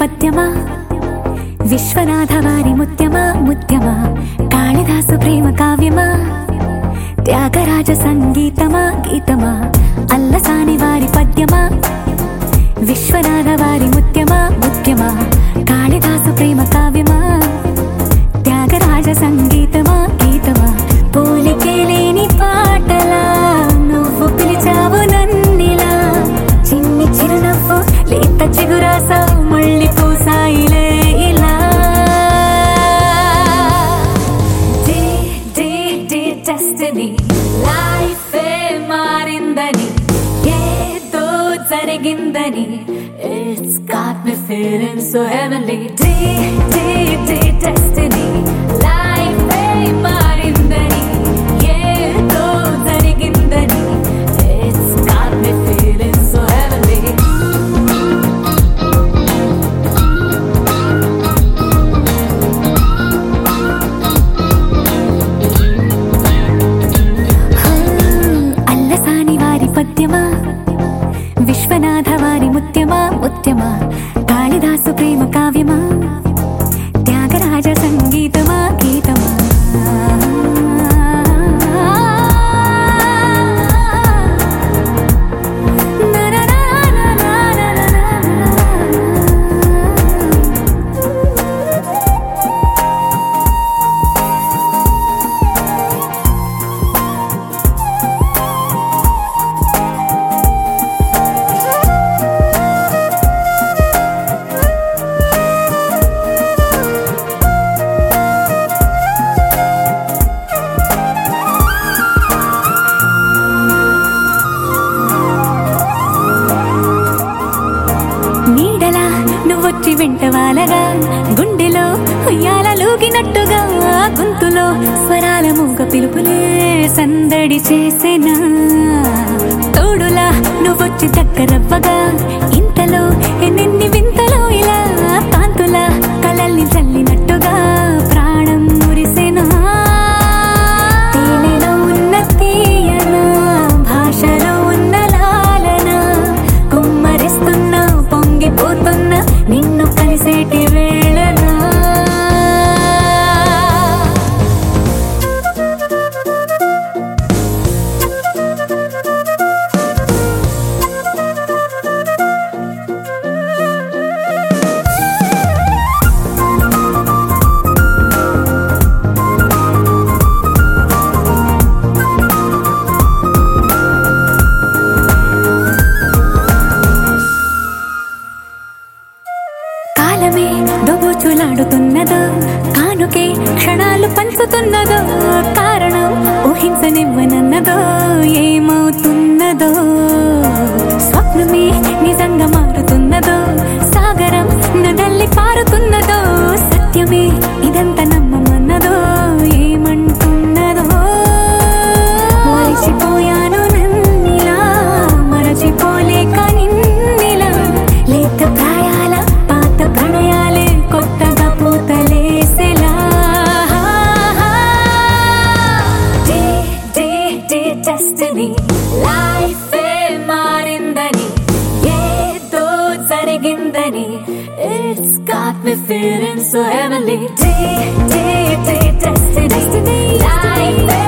పద్యమా విశ్వనాథ వారి ముత్యమా? ముత్యమా? కాళిదాసు ప్రేమ కావ్యమా? త్యాగరాజ సంగీతమా? గీతమా? అల్లసాని వారి పద్యమా? విశ్వనాథ వారి ముత్యమా? ముత్యమా? కాళిదాసు ప్రేమ డెస్టినీ లైఫ్ మారిందని ఏదో జరిగిందని. It's got me feeling so heavenly day day day destiny ప్రేమ ఉయ్యాలగా గుండెలో ఉయ్యాల లూగినట్టుగా గొంతులో స్వరాల మూగ పిలుపులే సందడి చేసేనా? తోడులా నువ్వొచ్చి దగ్గరవ్వగా క్షణాలు It's got me feeling so heavenly. D, D, D, destiny. destiny. Destiny.